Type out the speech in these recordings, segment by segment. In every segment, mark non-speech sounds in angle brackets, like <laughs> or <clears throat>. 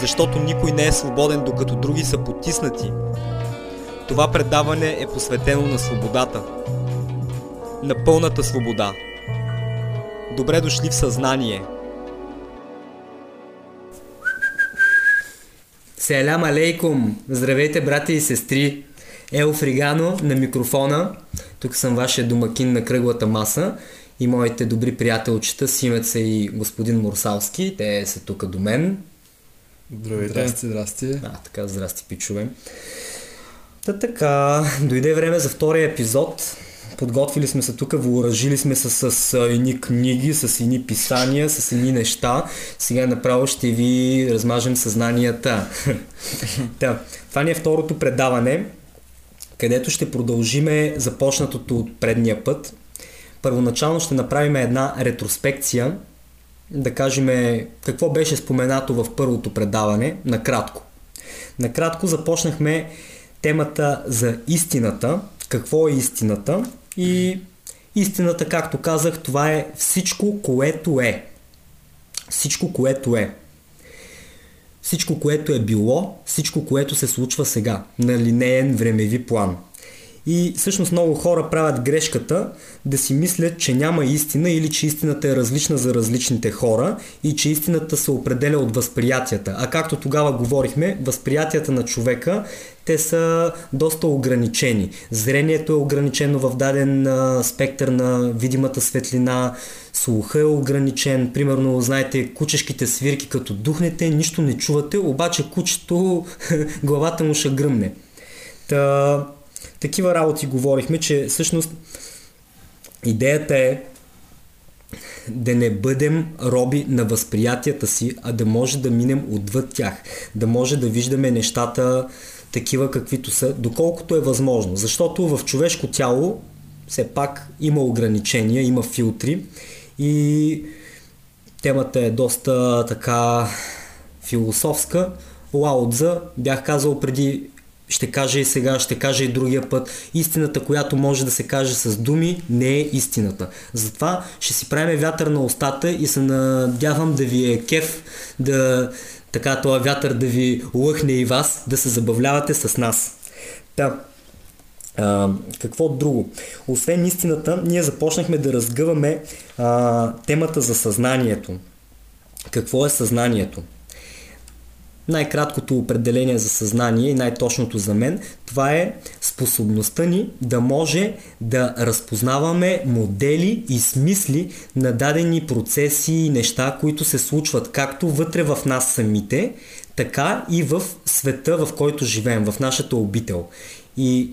защото никой не е свободен, докато други са потиснати. Това предаване е посветено на свободата. На пълната свобода. Добре дошли в съзнание. Селям алейкум! Здравейте, брати и сестри! Ел Фригано на микрофона. Тук съм вашия домакин на кръглата маса и моите добри приятелчета Симеца и господин Мурсалски. Те са тук до мен. Здравейте. Здрасти, здрасти. А, така, здрасти, пичове. Та така, дойде време за втория епизод. Подготвили сме се тук, въоръжили сме се с, с едни книги, с едни писания, с едни неща. Сега направо ще ви размажем съзнанията. <laughs> Та, това ни е второто предаване, където ще продължиме започнатото от предния път. Първоначално ще направим една ретроспекция да кажем какво беше споменато в първото предаване, накратко. Накратко започнахме темата за истината, какво е истината и истината, както казах, това е всичко, което е. Всичко, което е. Всичко, което е било, всичко, което се случва сега, на линеен времеви план – и всъщност много хора правят грешката да си мислят, че няма истина или че истината е различна за различните хора и че истината се определя от възприятията. А както тогава говорихме, възприятията на човека те са доста ограничени. Зрението е ограничено в даден а, спектър на видимата светлина, слуха е ограничен. Примерно, знаете, кучешките свирки, като духнете, нищо не чувате, обаче кучето <laughs> главата му ще гръмне. Та, такива работи говорихме, че всъщност идеята е да не бъдем роби на възприятията си, а да може да минем отвъд тях, да може да виждаме нещата такива каквито са, доколкото е възможно. Защото в човешко тяло все пак има ограничения, има филтри и темата е доста така философска. Лаудза бях казал преди ще кажа и сега, ще кажа и другия път. Истината, която може да се каже с думи, не е истината. Затова ще си правим вятър на устата и се надявам да ви е кеф, да така този вятър да ви лъхне и вас, да се забавлявате с нас. Да. А, какво друго? Освен истината, ние започнахме да разгъваме а, темата за съзнанието. Какво е съзнанието? Най-краткото определение за съзнание и най-точното за мен, това е способността ни да може да разпознаваме модели и смисли на дадени процеси и неща, които се случват както вътре в нас самите, така и в света, в който живеем, в нашата обител. И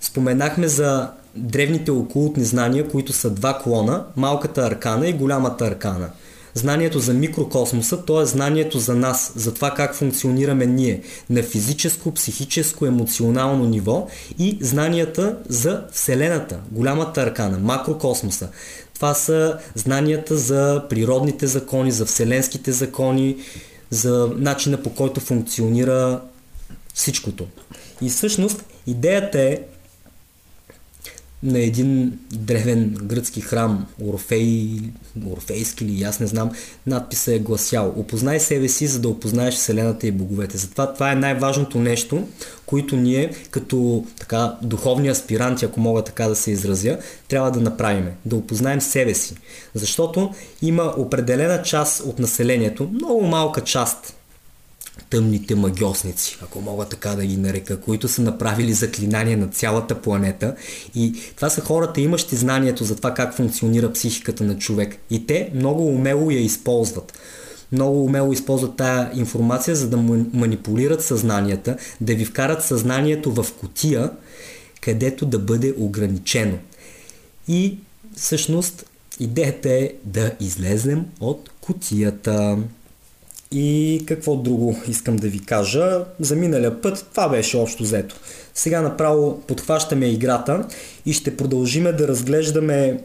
споменахме за древните окултни знания, които са два клона, малката аркана и голямата аркана – знанието за микрокосмоса, то е знанието за нас, за това как функционираме ние на физическо, психическо, емоционално ниво и знанията за Вселената, голямата аркана, макрокосмоса. Това са знанията за природните закони, за вселенските закони, за начина по който функционира всичкото. И всъщност идеята е на един древен гръцки храм, Орфей, Орфейски или аз не знам, надписа е гласял Опознай себе си, за да опознаеш Вселената и боговете. Затова това е най-важното нещо, което ние като така духовни аспиранти, ако мога така да се изразя, трябва да направим. Да опознаем себе си. Защото има определена част от населението, много малка част, тъмните магиосници, ако мога така да ги нарека, които са направили заклинание на цялата планета. И това са хората, имащи знанието за това как функционира психиката на човек. И те много умело я използват. Много умело използват тая информация, за да манипулират съзнанията, да ви вкарат съзнанието в котия, където да бъде ограничено. И всъщност идеята е да излезнем от котията. И какво друго искам да ви кажа? За миналия път това беше общо взето. Сега направо подхващаме играта и ще продължиме да разглеждаме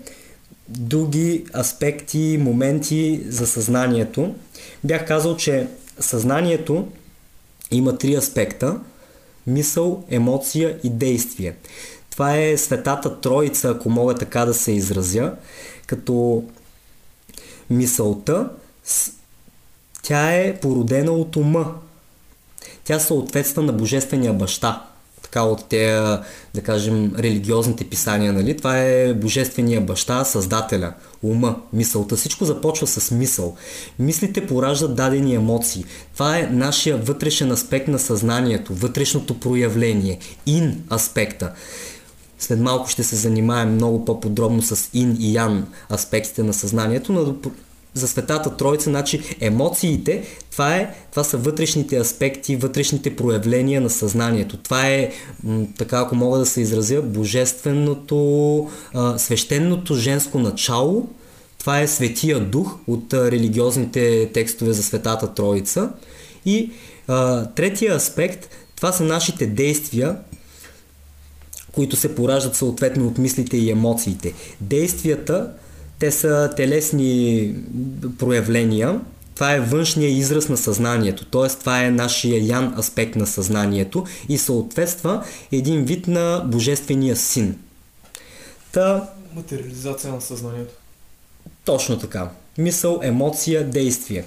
други аспекти, моменти за съзнанието. Бях казал, че съзнанието има три аспекта мисъл, емоция и действие. Това е светата троица, ако мога така да се изразя, като мисълта, тя е породена от ума. Тя съответства на Божествения баща така от тези, да кажем, религиозните писания, нали? Това е Божествения баща, Създателя, ума, мисълта. Всичко започва с мисъл. Мислите пораждат дадени емоции. Това е нашия вътрешен аспект на съзнанието, вътрешното проявление, ин аспекта. След малко ще се занимаем много по-подробно с ин и ян аспектите на съзнанието, но за Светата Троица, значи емоциите, това, е, това са вътрешните аспекти, вътрешните проявления на съзнанието. Това е, така ако мога да се изразя, божественото, свещеното женско начало, това е Светия Дух от религиозните текстове за Светата Троица. И третия аспект, това са нашите действия, които се пораждат съответно от мислите и емоциите. Действията те са телесни проявления. Това е външния израз на съзнанието, т.е. това е нашия ян аспект на съзнанието и съответства един вид на Божествения син. Та... Материализация на съзнанието. Точно така. Мисъл, емоция, действие.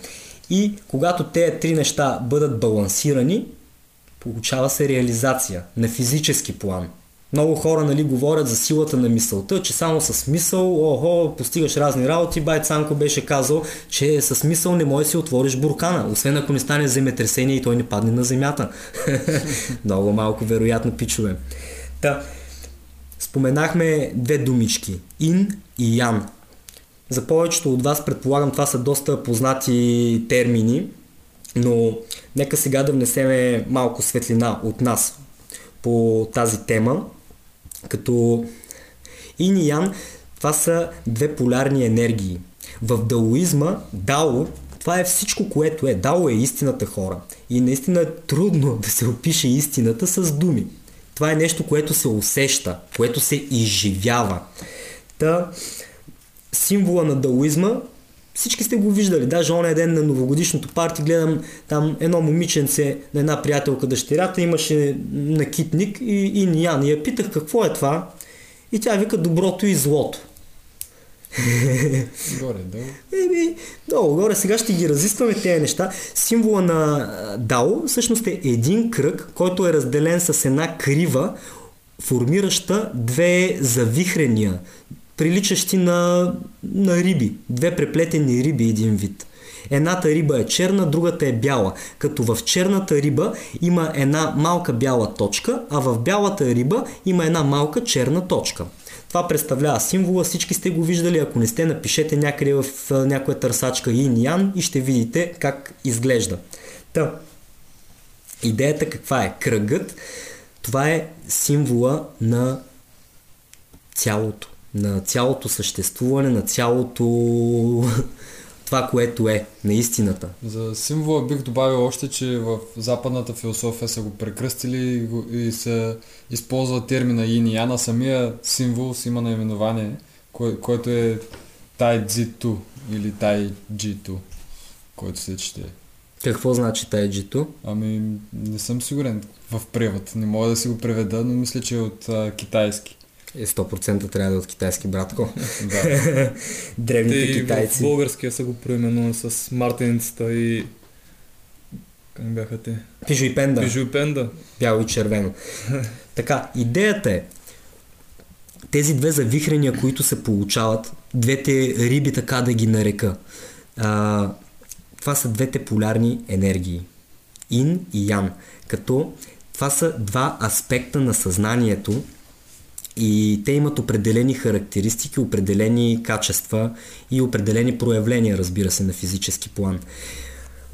И когато тези три неща бъдат балансирани, получава се реализация на физически план – много хора нали, говорят за силата на мисълта, че само с мисъл, охо, постигаш разни работи. Бай Цанко беше казал, че с мисъл не можеш да си отвориш буркана, освен ако не стане земетресение и той не падне на земята. <laughs> Много малко вероятно пичове. Та, споменахме две думички. Ин и Ян. За повечето от вас, предполагам, това са доста познати термини, но нека сега да внесеме малко светлина от нас по тази тема като Ин и Ян, това са две полярни енергии. В даоизма, дао, това е всичко, което е. Дао е истината хора. И наистина е трудно <laughs> да се опише истината с думи. Това е нещо, което се усеща, което се изживява. Та, символа на даоизма всички сте го виждали. Даже оня ден на новогодишното парти гледам там едно момиченце на една приятелка дъщерята имаше накитник и, и Ниан. И я питах какво е това. И тя вика доброто и злото. Горе, долу. Еми, долу, горе. Сега ще ги разискваме тези неща. Символа на Дао всъщност е един кръг, който е разделен с една крива, формираща две завихрения, приличащи на, на риби. Две преплетени риби един вид. Едната риба е черна, другата е бяла. Като в черната риба има една малка бяла точка, а в бялата риба има една малка черна точка. Това представлява символа, всички сте го виждали, ако не сте, напишете някъде в някоя търсачка Ин Ян и ще видите как изглежда. Та, идеята каква е? Кръгът, това е символа на цялото на цялото съществуване, на цялото <laughs> това, което е, на истината. За символа бих добавил още, че в западната философия са го прекръстили и се използва термина Ин и Яна. Самия символ си има наименование, кое, което е Тай Ту или Тай Джиту, който се чете. Какво значи Тай Джиту? Ами, не съм сигурен в превод. Не мога да си го преведа, но мисля, че е от а, китайски. Е, 100% трябва да е от китайски, братко. <laughs> да. <laughs> Древните Те китайци. в българския са го преименували с мартеницата и... Как бяха те? Пижо и пенда. Пижо и пенда. Бяло и червено. <laughs> така, идеята е тези две завихрения, които се получават, двете риби, така да ги нарека, а, това са двете полярни енергии. Ин и Ян. Като това са два аспекта на съзнанието, и те имат определени характеристики, определени качества и определени проявления, разбира се, на физически план.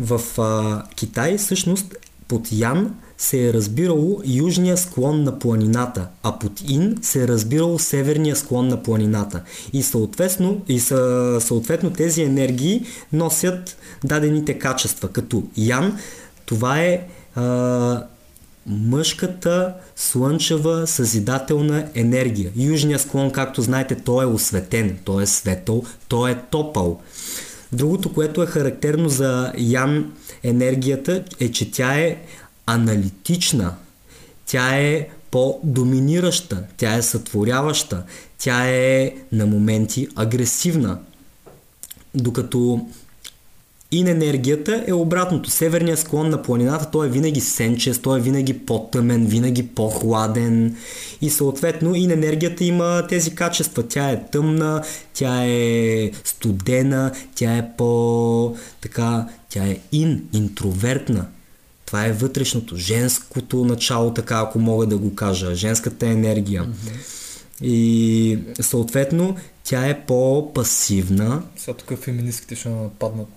В а, Китай всъщност Под Ян се е разбирало южния склон на планината, а под Ин се е разбирало северния склон на планината. И съответно, и са, съответно тези енергии носят дадените качества. Като Ян, това е а, мъжката слънчева съзидателна енергия. Южния склон, както знаете, той е осветен, той е светъл, той е топъл. Другото, което е характерно за Ян енергията е, че тя е аналитична, тя е по-доминираща, тя е сътворяваща, тя е на моменти агресивна. Докато Ин енергията е обратното. Северният склон на планината той е винаги сенчест, той е винаги по-тъмен, винаги по-хладен и съответно ин енергията има тези качества. Тя е тъмна, тя е студена, тя е по... така, тя е ин, интровертна. Това е вътрешното, женското начало, така ако мога да го кажа, женската енергия. Mm-hmm. И съответно тя е по-пасивна. Сега тук феминистките ще нападнат.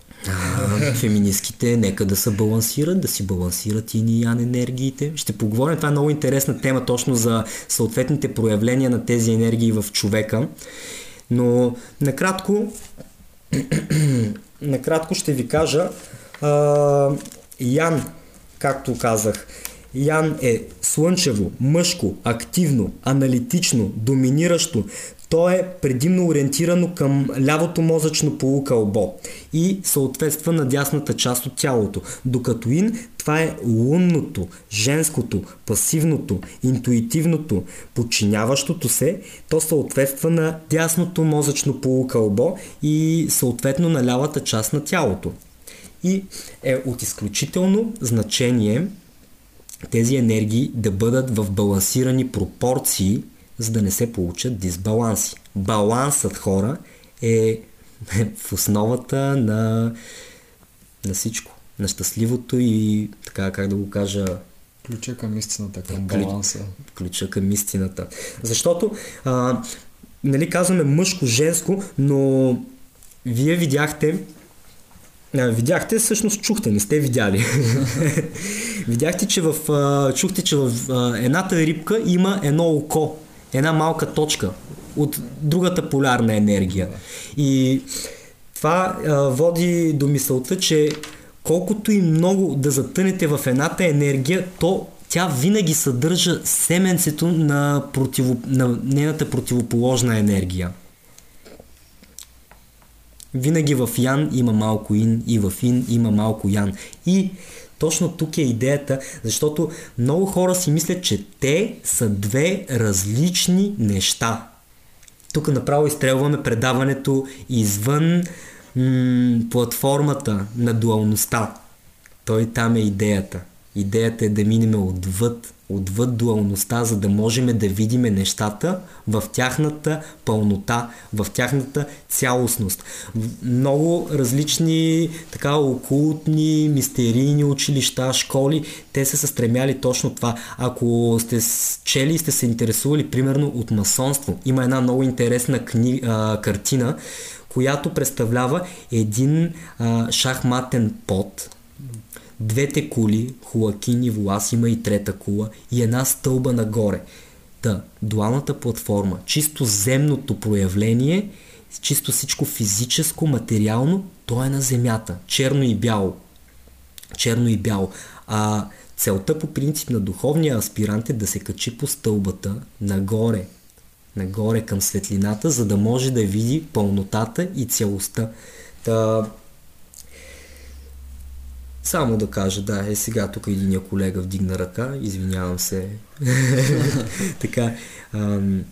Феминистките нека да се балансират, да си балансират и ни ян енергиите. Ще поговорим, това е много интересна тема точно за съответните проявления на тези енергии в човека. Но накратко, <clears throat> накратко ще ви кажа, а, Ян, както казах, Ян е слънчево, мъжко, активно, аналитично, доминиращо. То е предимно ориентирано към лявото мозъчно полукълбо и съответства на дясната част от тялото. Докато ин, това е лунното, женското, пасивното, интуитивното, подчиняващото се, то съответства на дясното мозъчно полукълбо и съответно на лявата част на тялото. И е от изключително значение тези енергии да бъдат в балансирани пропорции, за да не се получат дисбаланси. Балансът хора е <laughs> в основата на, на всичко. На щастливото и така, как да го кажа, Ключа към истината, към баланса. Ключа към истината. Защото, а, нали казваме мъжко, женско, но вие видяхте, а, видяхте, всъщност чухте, не сте видяли. <laughs> видяхте, че в, а, чухте, че в а, едната рибка има едно око, една малка точка от другата полярна енергия. И това а, води до мисълта, че колкото и много да затънете в едната енергия, то тя винаги съдържа семенцето на, противо, на нейната противоположна енергия. Винаги в Ян има малко Ин и в Ин има малко Ян. И точно тук е идеята, защото много хора си мислят, че те са две различни неща. Тук направо изстрелваме предаването извън м- платформата на дуалността. Той там е идеята. Идеята е да минем отвъд, отвъд дуалността, за да можем да видим нещата в тяхната пълнота, в тяхната цялостност. Много различни така окултни, мистерийни училища, школи, те са се стремяли точно това. Ако сте чели и сте се интересували примерно от масонство, има една много интересна кни, а, картина, която представлява един а, шахматен пот, двете кули, Хуакин и Влас, има и трета кула и една стълба нагоре. Та, дуалната платформа, чисто земното проявление, чисто всичко физическо, материално, то е на земята. Черно и бяло. Черно и бяло. А целта по принцип на духовния аспирант е да се качи по стълбата нагоре, нагоре към светлината, за да може да види пълнотата и целостта. Та, само да кажа, да, е сега тук един колега вдигна ръка, извинявам се. <laughs> така. Ам...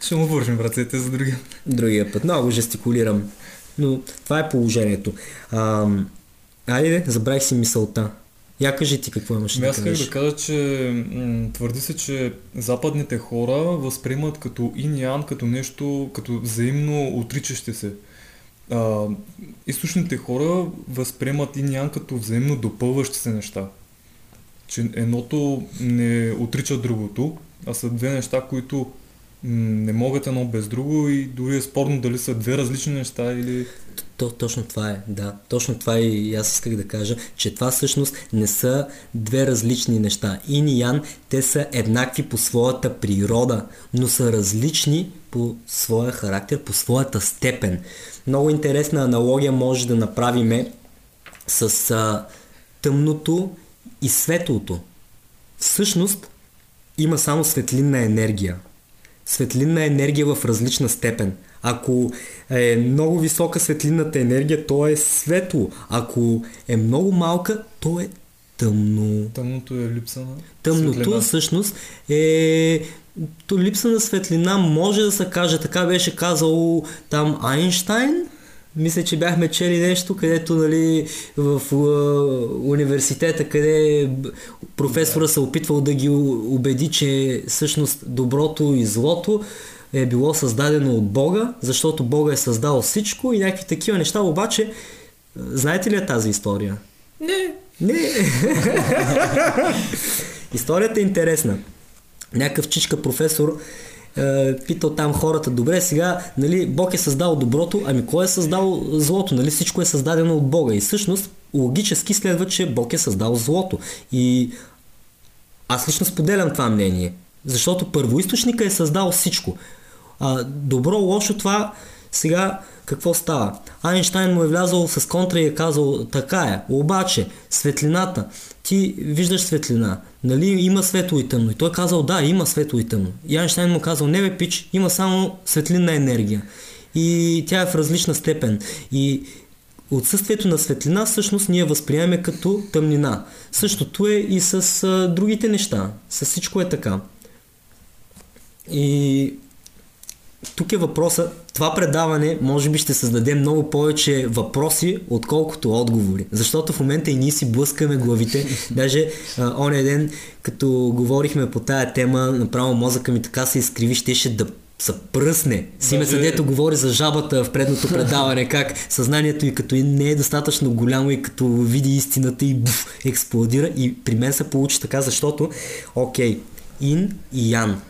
Ще му вържим ръцете за другия. Другия път. Много жестикулирам. Но това е положението. Ам... Айде, забравих си мисълта. Я кажи ти какво имаш да кажеш. Аз да кажа, че м- твърди се, че западните хора възприемат като ин и ан, като нещо, като взаимно отричащи се а, източните хора възприемат и нян като взаимно допълващи се неща. Че едното не отрича другото, а са две неща, които не могат едно без друго и дори е спорно дали са две различни неща или... То, точно това е, да. Точно това е и аз исках да кажа, че това всъщност не са две различни неща. Ин и Ян, те са еднакви по своята природа, но са различни по своя характер, по своята степен. Много интересна аналогия може да направиме с а, тъмното и светлото. Всъщност има само светлинна енергия. Светлинна енергия в различна степен. Ако е много висока светлинната енергия, то е светло. Ако е много малка, то е тъмно. Тъмното е липса на Тъмното светлина. всъщност е то липса на светлина може да се каже, така беше казал там Айнштайн. Мисля, че бяхме чели нещо, където нали, в а, университета, къде професора се опитвал да ги убеди, че всъщност доброто и злото е било създадено от Бога, защото Бога е създал всичко и някакви такива неща. Обаче, знаете ли тази история? Не. Не. <laughs> Историята е интересна. Някакъв чичка професор е, питал там хората, добре, сега, нали, Бог е създал доброто, ами кой е създал злото? Нали, всичко е създадено от Бога. И всъщност, логически следва, че Бог е създал злото. И аз лично споделям това мнение. Защото първоисточника е създал всичко. А, добро, лошо това сега какво става? Айнштайн му е влязал с контра и е казал така е. Обаче, светлината, ти виждаш светлина, нали има светло и тъмно. И той е казал да, има светло и тъмно. И Айнштайн му казал не бе пич, има само светлинна енергия. И тя е в различна степен. И отсъствието на светлина всъщност ние възприемаме като тъмнина. Същото е и с а, другите неща. С всичко е така. И тук е въпроса, това предаване може би ще създаде много повече въпроси, отколкото отговори. Защото в момента и ние си блъскаме главите. <laughs> Даже а, оня ден, като говорихме по тая тема, направо мозъка ми така се изкриви, щеше да се пръсне. Симе Даже- съдето говори за жабата в предното предаване, как съзнанието и като не е достатъчно голямо и като види истината и буф, експлодира. И при мен се получи така, защото, окей, Ин и Ян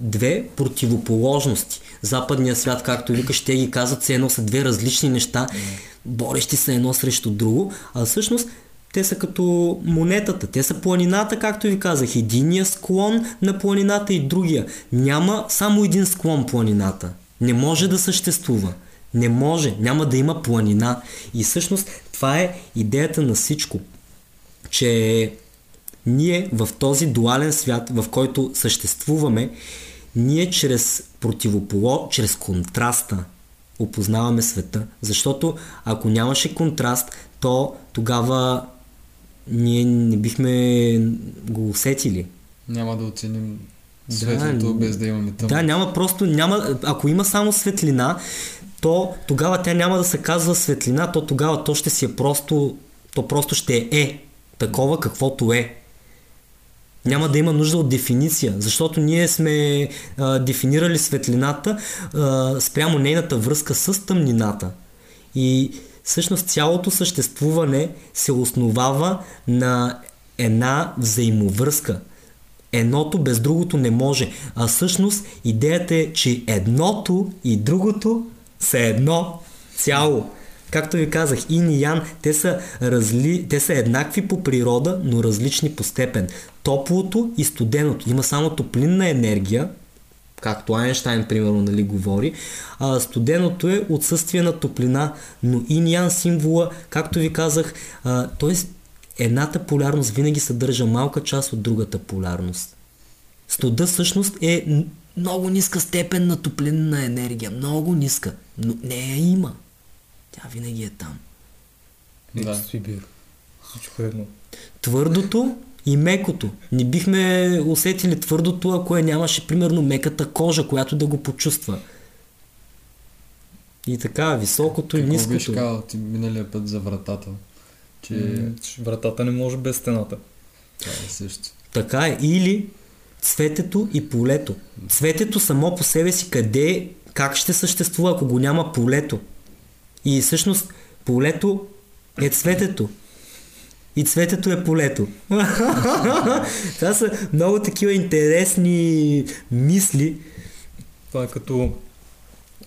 две противоположности. Западния свят, както викаш, те ги казват, все едно са две различни неща, борещи се едно срещу друго, а всъщност те са като монетата, те са планината, както ви казах, единия склон на планината и другия. Няма само един склон планината. Не може да съществува. Не може, няма да има планина. И всъщност това е идеята на всичко, че ние в този дуален свят, в който съществуваме, ние чрез противополо, чрез контраста опознаваме света. Защото ако нямаше контраст, то тогава ние не бихме го усетили. Няма да оценим Да, светлото н- без да имаме тъмно. Да, няма просто, няма, ако има само светлина, то тогава тя няма да се казва светлина, то тогава то ще си е просто, то просто ще е такова каквото е. Няма да има нужда от дефиниция, защото ние сме а, дефинирали светлината а, спрямо нейната връзка с тъмнината. И всъщност цялото съществуване се основава на една взаимовръзка. Едното без другото не може. А всъщност идеята е, че едното и другото са едно цяло. Както ви казах, Ин и Ян, те са, разли... те са еднакви по природа, но различни по степен. Топлото и студеното. Има само топлинна енергия, както Айнштайн, примерно, нали, говори. А, студеното е отсъствие на топлина, но Ин Ян символа, както ви казах, а, т.е. едната полярност винаги съдържа малка част от другата полярност. Студа всъщност е много ниска степен на топлинна енергия. Много ниска. Но не я има. Тя винаги е там. Да. Сибир. Всичко е едно. Твърдото и мекото. Не бихме усетили твърдото, ако я нямаше, примерно, меката кожа, която да го почувства. И така, високото и Какво беше ниското. казал ти миналия път за вратата? Че М, Вратата не може без стената. това е също. Така е. Или цветето и полето. Цветето само по себе си къде, как ще съществува, ако го няма полето. И всъщност полето е цветето. И цветето е полето. <laughs> Това са много такива интересни мисли. Това е като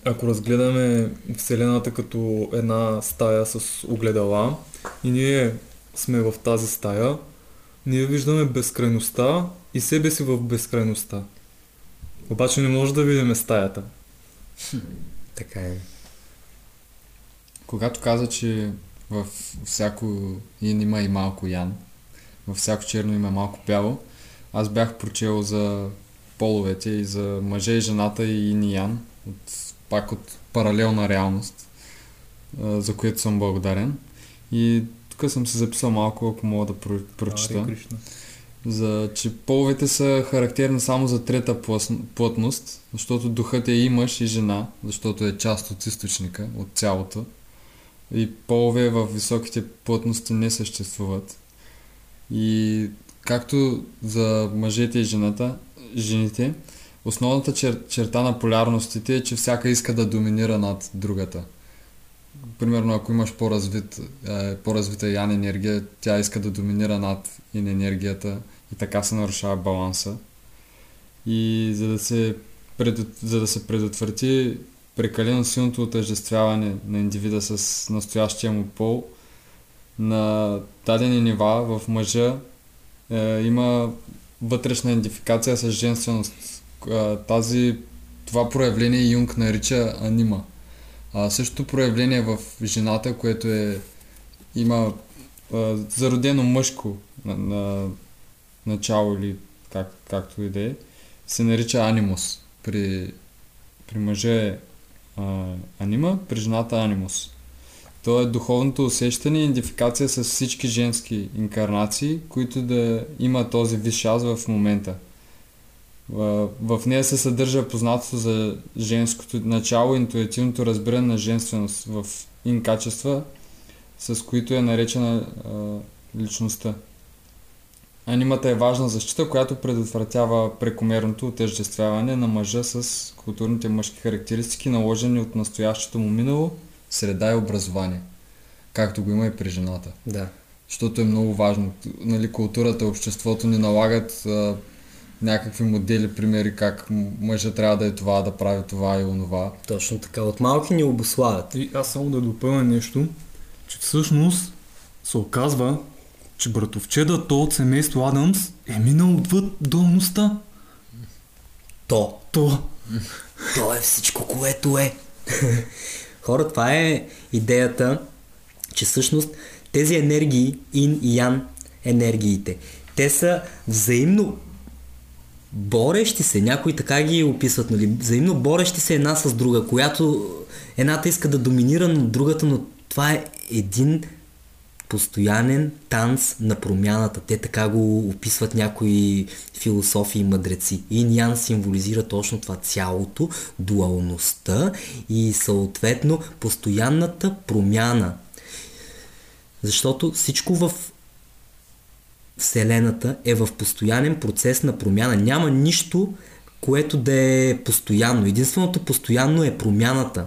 Ако разгледаме Вселената като една стая с огледала и ние сме в тази стая, ние виждаме безкрайността и себе си в безкрайността. Обаче не може да видим стаята. Така е. Когато каза, че в всяко ин има и малко ян, във всяко черно има малко бяло, аз бях прочел за половете и за мъже и жената и ин и ян, от, пак от паралелна реалност, за което съм благодарен. И тук съм се записал малко, ако мога да про- прочита. За, че половете са характерни само за трета плътност, защото духът е и мъж и жена, защото е част от източника, от цялото. И полове в високите плътности не съществуват. И както за мъжете и жената, жените, основната чер- черта на полярностите е, че всяка иска да доминира над другата. Примерно, ако имаш по-развит, е, по-развита ян енергия, тя иска да доминира над ин енергията и така се нарушава баланса. И за да се, пред, за да се предотврати прекалено силното отъждествяване на индивида с настоящия му пол, на дадени нива в мъжа е, има вътрешна идентификация с женственост. Е, тази, това проявление Юнг нарича анима. А същото проявление в жената, което е има а, зародено мъжко на, на, начало или как, както и да е, се нарича анимус. При, при мъжа е а, анима, при жената анимус. То е духовното усещане и идентификация с всички женски инкарнации, които да има този висш аз в момента. В, в нея се съдържа познатото за женското начало, интуитивното разбиране на женственост в ин качества, с които е наречена а, личността. Анимата е важна защита, която предотвратява прекомерното отъждествяване на мъжа с културните мъжки характеристики, наложени от настоящото му минало, среда и образование. Както го има и при жената. Да. Защото е много важно. Нали, културата, обществото ни налагат а, някакви модели, примери как мъжа трябва да е това, да прави това и онова. Точно така. От малки ни обославят. И аз само да допълня нещо, че всъщност се оказва, че братовчеда то от семейство Адамс е минал отвъд долността. То. То. То е всичко, което е. Хора, това е идеята, че всъщност тези енергии, ин и ян енергиите, те са взаимно борещи се, някои така ги описват, нали? взаимно борещи се една с друга, която едната иска да доминира над другата, но това е един постоянен танц на промяната. Те така го описват някои философи и мъдреци. Ин Ян символизира точно това цялото, дуалността и съответно постоянната промяна. Защото всичко в Вселената е в постоянен процес на промяна. Няма нищо, което да е постоянно. Единственото постоянно е промяната.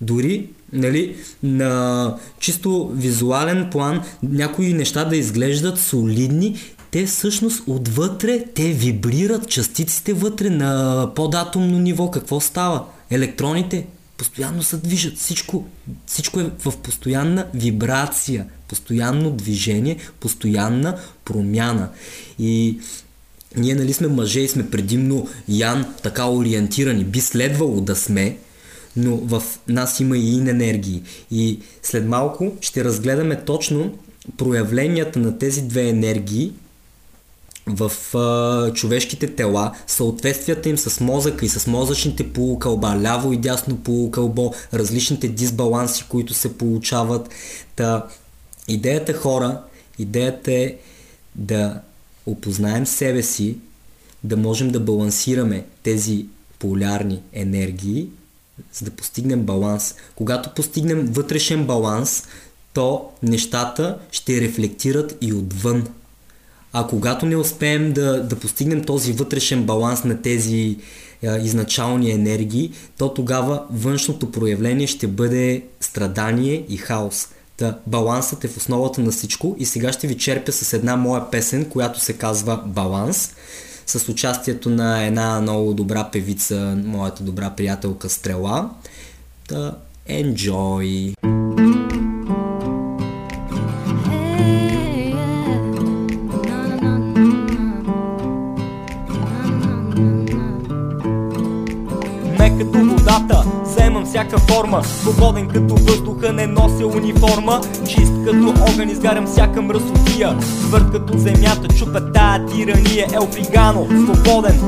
Дори нали, на чисто визуален план някои неща да изглеждат солидни, те всъщност отвътре, те вибрират частиците вътре на податомно ниво. Какво става? Електроните постоянно се движат. Всичко, всичко е в постоянна вибрация, постоянно движение, постоянна промяна. И ние нали сме мъже и сме предимно Ян така ориентирани. Би следвало да сме, но в нас има и ин енергии. И след малко ще разгледаме точно проявленията на тези две енергии в а, човешките тела, съответствията им с мозъка и с мозъчните полукълба, ляво и дясно полукълбо, различните дисбаланси, които се получават. Та, идеята хора, идеята е да опознаем себе си, да можем да балансираме тези полярни енергии, за да постигнем баланс. Когато постигнем вътрешен баланс, то нещата ще рефлектират и отвън. А когато не успеем да, да постигнем този вътрешен баланс на тези е, изначални енергии, то тогава външното проявление ще бъде страдание и хаос. Та, балансът е в основата на всичко и сега ще ви черпя с една моя песен, която се казва Баланс. С участието на една много добра певица, моята добра приятелка Стрела. Да, enjoy! Всяка форма. Свободен като въздуха, не нося униформа. Чист като огън, изгарям всяка мръсотия. Твърд като земята, чупа тая тирания. Елфигано, свободен,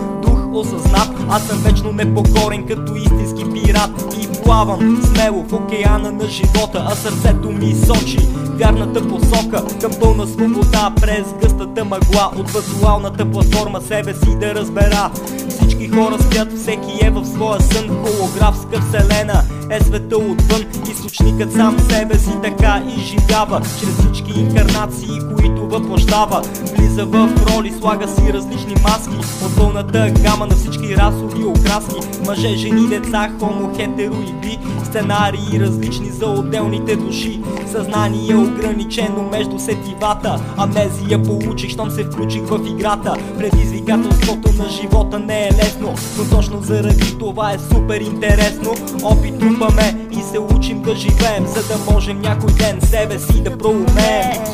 осъзнат. Аз съм вечно непокорен като истински пират И плавам смело в океана на живота А сърцето ми сочи вярната посока Към пълна свобода през гъстата мъгла. От виртуалната платформа себе си да разбера. Всички хора спят, всеки е в своя сън. Холографска вселена е света отвън. Източникът сам себе си така изживява. Чрез всички инкарнации, които въплащава Влиза в роли, слага си различни маски. От пълната гама на всички расови окраски Мъже, жени, деца, хомо, хетеро и би. Сценарии различни за отделните души. Съзнание ограничено между сетивата. Амнезия получих, щом се включих в играта. Предизвикателството на живота не е лесно Но точно заради това е супер интересно. Опит трупаме и се учим да живеем За да можем някой ден себе си да проумеем.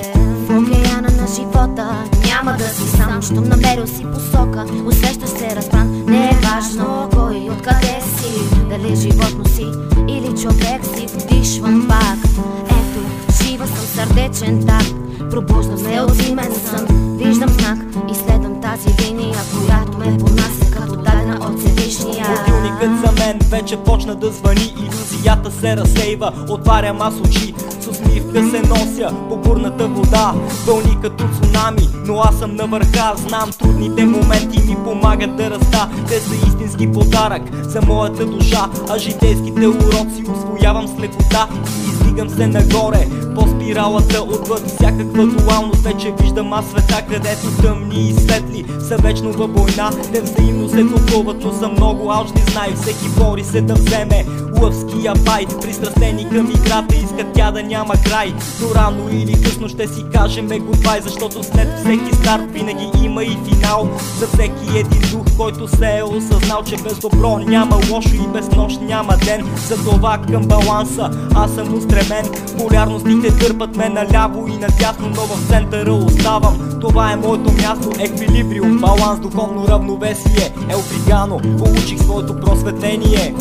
На живота. Няма да си сам Щом намерил си посока, усещаш се разбран. Не е важно кой откъде си. Дали животно си или човек си Вдишвам пак. Ето, жива съм сърдечен такт Пробуждам се от зимен сън. Виждам знак и следвам тази линия Която ме понася като дадена от Всевишния Будилникът за мен вече почна да звъни. Иллюзията се разсейва, отварям аз очи. С усмивка се нося по бурната вода Вълни като цунами, но аз съм на върха Знам трудните моменти ми помагат да раста. Те са истински подарък за моята душа. А житейските уроци освоявам с лекота. Издигам се нагоре по спиралата отвъд. Всякаква дуалност Вече виждам аз света, където тъмни и светли Са вечно във война, те взаимно се допълват Но са много алчни, знай, всеки бори се да вземе Лъвския байт, пристрастени към играта Искат тя да няма край. Но рано или късно ще си кажем goodbye Защото след всеки старт винаги има и финал. За всеки един дух, който се е осъзнал Че без добро няма лошо и без нощ няма ден. За това към баланса аз съм устремен. Полярностите дърпат ме наляво и надясно Но в центъра оставам. Това е моето място Еквилибриум, баланс, духовно равновесие. Елфригано, получих своето просветление.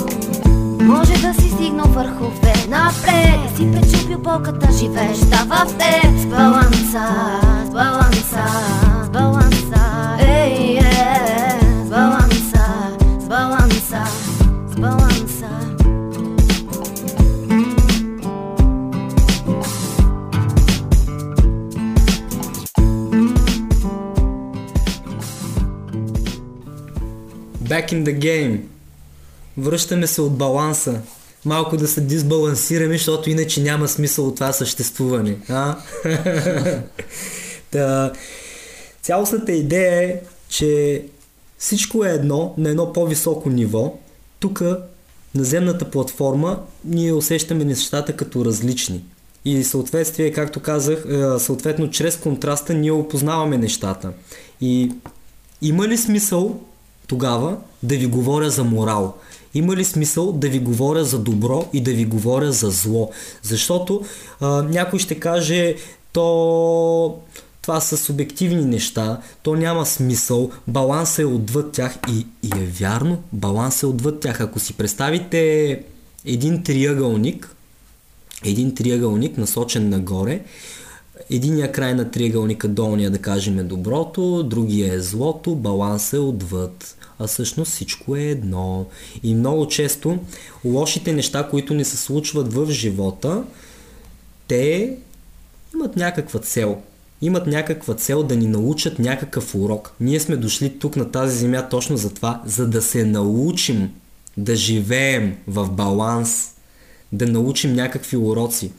Може да си стигнал върхове напред си пречупил болката, живееш става в теб С баланса, с баланса, с баланса Ей, е, с баланса, с баланса, с баланса. Back in the game. Връщаме се от баланса. Малко да се дисбалансираме, защото иначе няма смисъл от това съществуване. А? <laughs> Та, цялостната идея е, че всичко е едно на едно по-високо ниво. Тук на земната платформа ние усещаме нещата като различни. И съответствие, както казах, е, съответно чрез контраста ние опознаваме нещата. И има ли смисъл тогава да ви говоря за морал? Има ли смисъл да ви говоря за добро и да ви говоря за зло? Защото а, някой ще каже, то това са субективни неща, то няма смисъл, баланс е отвъд тях и, и е вярно, баланс е отвъд тях. Ако си представите един триъгълник, един триъгълник насочен нагоре, единия край на триъгълника долния да кажем е доброто, другия е злото, баланс е отвъд. А всъщност всичко е едно. И много често лошите неща, които ни се случват в живота, те имат някаква цел. Имат някаква цел да ни научат някакъв урок. Ние сме дошли тук на тази земя точно за това, за да се научим да живеем в баланс, да научим някакви уроци.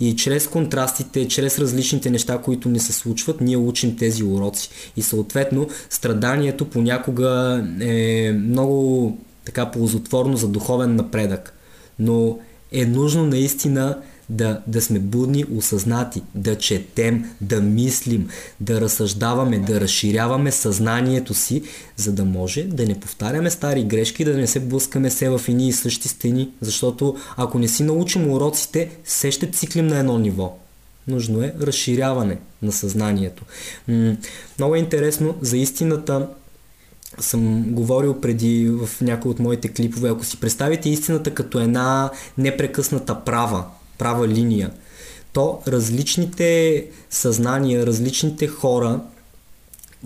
И чрез контрастите, чрез различните неща, които ни се случват, ние учим тези уроци. И съответно, страданието понякога е много така ползотворно за духовен напредък. Но е нужно наистина да, да сме будни, осъзнати, да четем, да мислим, да разсъждаваме, да разширяваме съзнанието си, за да може да не повтаряме стари грешки, да не се блъскаме се в едни и същи стени, защото ако не си научим уроците, се ще циклим на едно ниво. Нужно е разширяване на съзнанието. Много е интересно за истината съм говорил преди в някои от моите клипове, ако си представите истината като една непрекъсната права, права линия, то различните съзнания, различните хора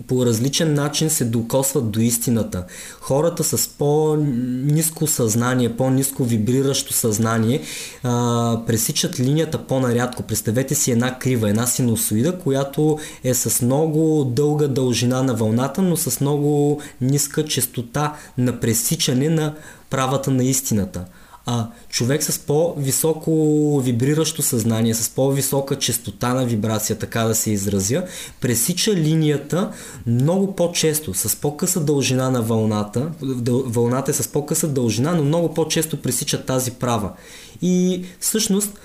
по различен начин се докосват до истината. Хората с по-низко съзнание, по-низко вибриращо съзнание а, пресичат линията по-нарядко. Представете си една крива, една синусоида, която е с много дълга дължина на вълната, но с много ниска частота на пресичане на правата на истината а човек с по-високо вибриращо съзнание, с по-висока частота на вибрация, така да се изразя, пресича линията много по-често, с по-къса дължина на вълната. Вълната е с по-къса дължина, но много по-често пресича тази права. И всъщност,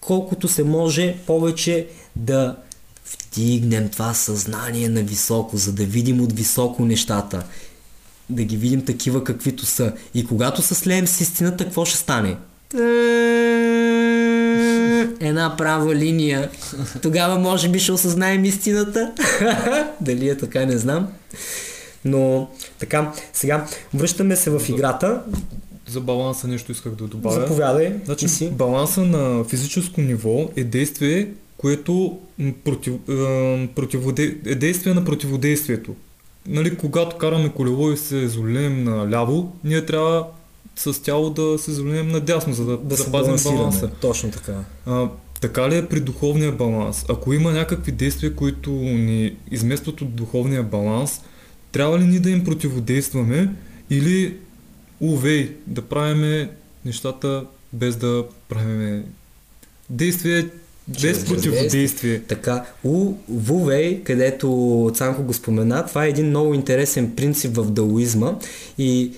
колкото се може повече да вдигнем това съзнание на високо, за да видим от високо нещата да ги видим такива каквито са. И когато се слеем с истината, какво ще стане? Една права линия. Тогава може би ще осъзнаем истината. <laughs> Дали е така, не знам. Но така, сега връщаме се в играта. За баланса нещо исках да добавя. Заповядай. Значи, си. баланса на физическо ниво е действие, което против, е, противоде, е действие на противодействието нали, когато караме колело и се золем наляво, ние трябва с тяло да се золем надясно, за да, да запазим баланса. Точно така. А, така ли е при духовния баланс? Ако има някакви действия, които ни изместват от духовния баланс, трябва ли ни да им противодействаме или увей, да правиме нещата без да правиме действие без противодействие. Така, у Вувей, където Цанко го спомена, това е един много интересен принцип в даоизма и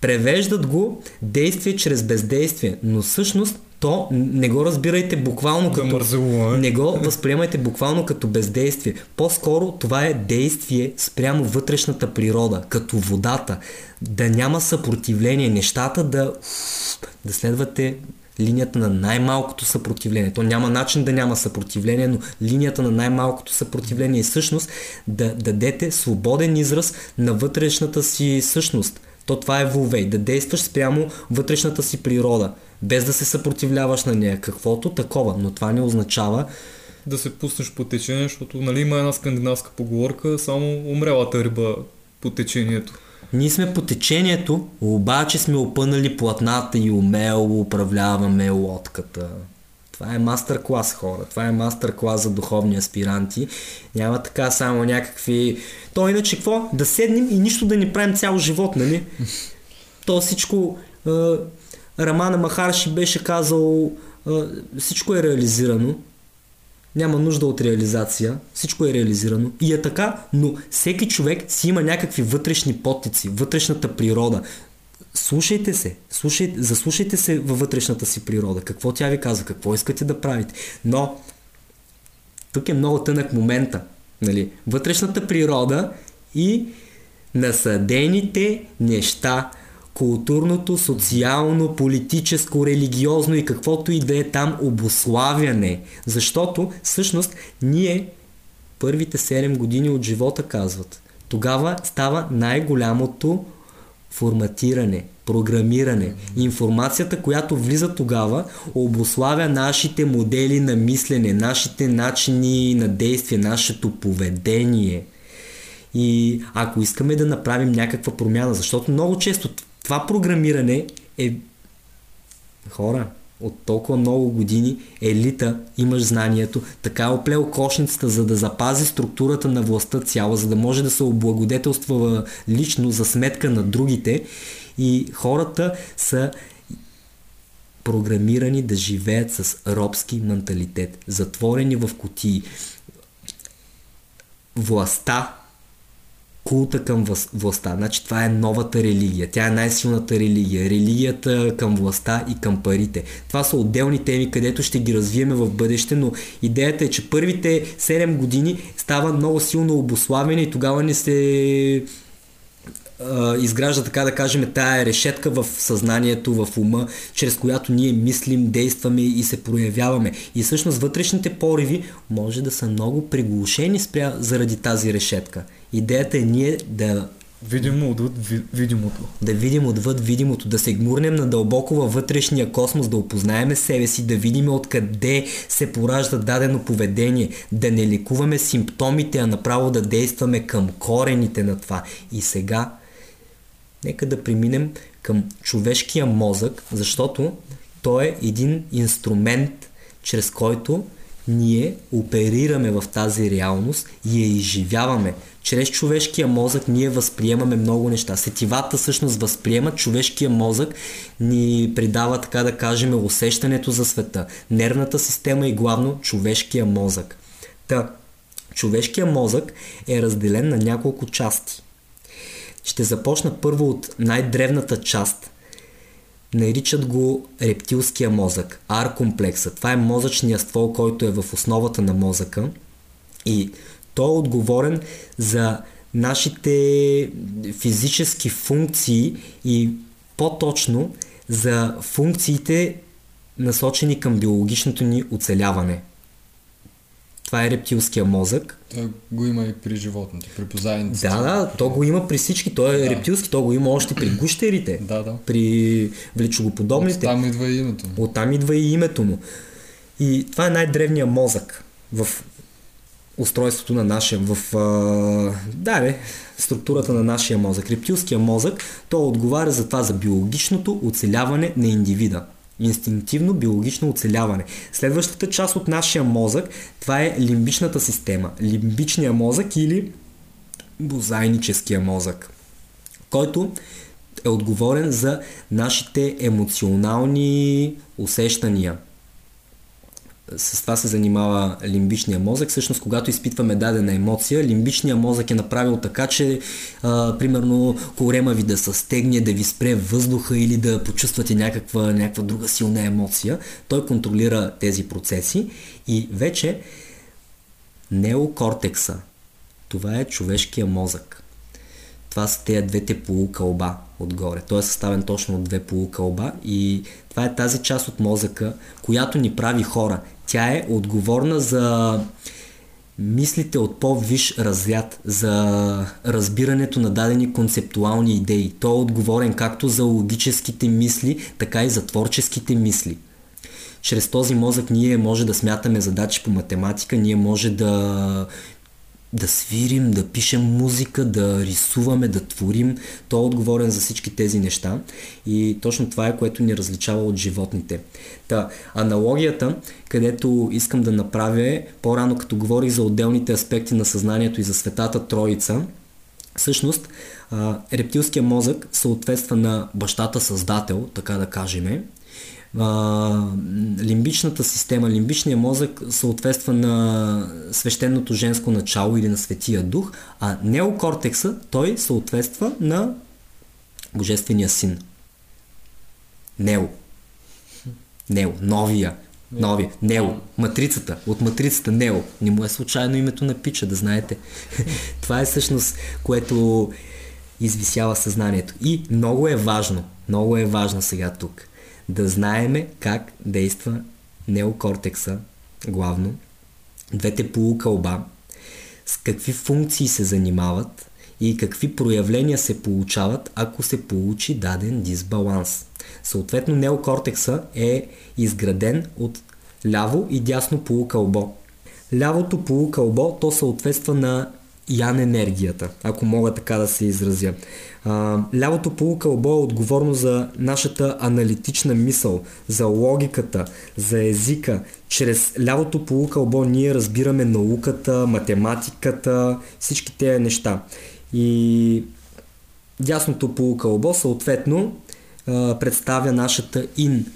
превеждат го действие чрез бездействие, но всъщност то не го разбирайте буквално да като... Мързело, не го възприемайте буквално като бездействие. По-скоро това е действие спрямо вътрешната природа, като водата. Да няма съпротивление, нещата да, да следвате линията на най-малкото съпротивление. То няма начин да няма съпротивление, но линията на най-малкото съпротивление е всъщност да дадете свободен израз на вътрешната си същност. То това е вулвей, да действаш спрямо вътрешната си природа, без да се съпротивляваш на нея, каквото такова, но това не означава да се пуснеш по течение, защото нали, има една скандинавска поговорка, само умрелата риба по течението. Ние сме по течението, обаче сме опънали платната и умело управляваме лодката. Това е мастер клас хора. Това е мастер клас за духовни аспиранти. Няма така само някакви... То иначе какво? Да седнем и нищо да не правим цял живот, нали? То всичко... Е, Рамана Махарши беше казал е, всичко е реализирано няма нужда от реализация, всичко е реализирано и е така, но всеки човек си има някакви вътрешни потици, вътрешната природа. Слушайте се, слушайте, заслушайте се във вътрешната си природа, какво тя ви казва, какво искате да правите. Но тук е много тънък момента. Нали? Вътрешната природа и насъдените неща, културното, социално, политическо, религиозно и каквото и да е там обославяне. Защото всъщност ние първите 7 години от живота казват. Тогава става най-голямото форматиране, програмиране. Информацията, която влиза тогава, обославя нашите модели на мислене, нашите начини на действие, нашето поведение. И ако искаме да направим някаква промяна, защото много често това програмиране е хора, от толкова много години елита имаш знанието, така е оплел кошницата, за да запази структурата на властта цяла, за да може да се облагодетелства лично за сметка на другите и хората са програмирани да живеят с робски менталитет, затворени в кутии. Властта култа към властта. Значи това е новата религия. Тя е най-силната религия. Религията към властта и към парите. Това са отделни теми, където ще ги развиеме в бъдеще, но идеята е, че първите 7 години става много силно обославяне и тогава не се изгражда, така да кажем, тая решетка в съзнанието, в ума, чрез която ние мислим, действаме и се проявяваме. И всъщност вътрешните пориви може да са много приглушени спря заради тази решетка. Идеята е ние да Видимо отвъд ви- видимото. да видим отвъд видимото, да се гмурнем надълбоко във вътрешния космос, да опознаеме себе си, да видим откъде се поражда дадено поведение, да не лекуваме симптомите, а направо да действаме към корените на това. И сега, нека да преминем към човешкия мозък, защото той е един инструмент, чрез който ние оперираме в тази реалност и я изживяваме. Чрез човешкия мозък ние възприемаме много неща. Сетивата всъщност възприемат, човешкия мозък ни придава, така да кажем, усещането за света. Нервната система и главно човешкия мозък. Та, човешкия мозък е разделен на няколко части. Ще започна първо от най-древната част. Наричат го рептилския мозък, R-комплекса. Това е мозъчният ствол, който е в основата на мозъка. И той е отговорен за нашите физически функции и по-точно за функциите насочени към биологичното ни оцеляване. Това е рептилския мозък. Той го има и при животните, при позайниците. Да, да, то го има при всички. Той е Да. рептилски, то го има още при гущерите. <clears throat> Да, да. При влечогоподобните. Там идва и името. му. Оттам идва и името му. И това е най-древният мозък в устройството на нашия, в а, да, не, структурата на нашия мозък. Рептилския мозък, той отговаря за това, за биологичното оцеляване на индивида. Инстинктивно биологично оцеляване. Следващата част от нашия мозък, това е лимбичната система. Лимбичния мозък или бозайническия мозък, който е отговорен за нашите емоционални усещания. С това се занимава лимбичния мозък. Всъщност, когато изпитваме дадена емоция, лимбичния мозък е направил така, че а, примерно корема ви да се стегне, да ви спре въздуха или да почувствате някаква, някаква друга силна емоция. Той контролира тези процеси и вече неокортекса, това е човешкия мозък. Това са тези двете полукълба отгоре. Той е съставен точно от две полукълба и това е тази част от мозъка, която ни прави хора. Тя е отговорна за мислите от по-виш разряд, за разбирането на дадени концептуални идеи. Той е отговорен както за логическите мисли, така и за творческите мисли. Чрез този мозък ние може да смятаме задачи по математика, ние може да да свирим, да пишем музика, да рисуваме, да творим. Той е отговорен за всички тези неща и точно това е което ни различава от животните. Та, аналогията, където искам да направя е, по-рано като говорих за отделните аспекти на съзнанието и за светата троица, всъщност рептилския мозък съответства на бащата създател, така да кажеме, лимбичната система, лимбичния мозък съответства на свещеното женско начало или на светия дух, а неокортекса той съответства на божествения син. Нео. Нео. Новия. Новия. Нео. Матрицата. От матрицата Нео. Не му е случайно името на пича, да знаете. <laughs> Това е всъщност, което извисява съзнанието. И много е важно, много е важно сега тук да знаеме как действа неокортекса, главно, двете полукълба, с какви функции се занимават и какви проявления се получават, ако се получи даден дисбаланс. Съответно, неокортекса е изграден от ляво и дясно полукълбо. Лявото полукълбо, то съответства на ян енергията, ако мога така да се изразя. А, лявото полукълбо е отговорно за нашата аналитична мисъл, за логиката, за езика. Чрез лявото полукълбо ние разбираме науката, математиката, всички тези неща. И дясното полукълбо съответно представя нашата ин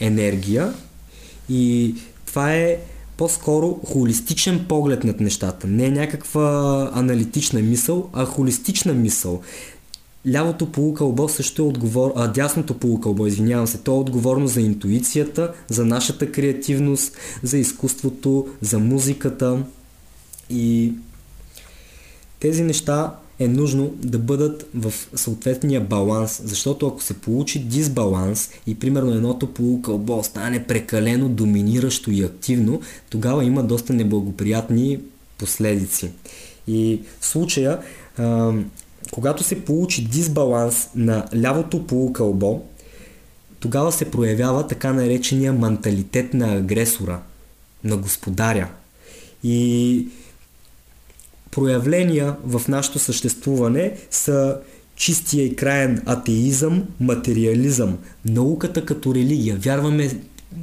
енергия и това е по-скоро холистичен поглед над нещата. Не е някаква аналитична мисъл, а холистична мисъл. Лявото полукълбо също е отговор... а, дясното полукълбо, извинявам се, то е отговорно за интуицията, за нашата креативност, за изкуството, за музиката и тези неща е нужно да бъдат в съответния баланс, защото ако се получи дисбаланс и примерно едното полукълбо стане прекалено доминиращо и активно, тогава има доста неблагоприятни последици. И в случая, а, когато се получи дисбаланс на лявото полукълбо, тогава се проявява така наречения менталитет на агресора, на господаря. И проявления в нашето съществуване са чистия и краен атеизъм, материализъм, науката като религия. Вярваме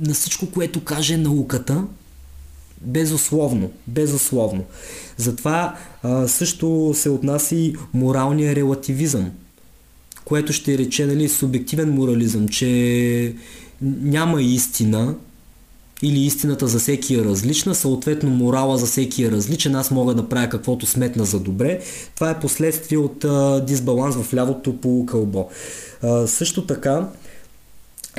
на всичко, което каже науката, безусловно, безусловно. Затова а, също се отнася и моралния релативизъм, което ще рече нали, субективен морализъм, че няма истина, или истината за всеки е различна, съответно морала за всеки е различен, аз мога да правя каквото сметна за добре. Това е последствие от а, дисбаланс в лявото полукълбо. А, също така,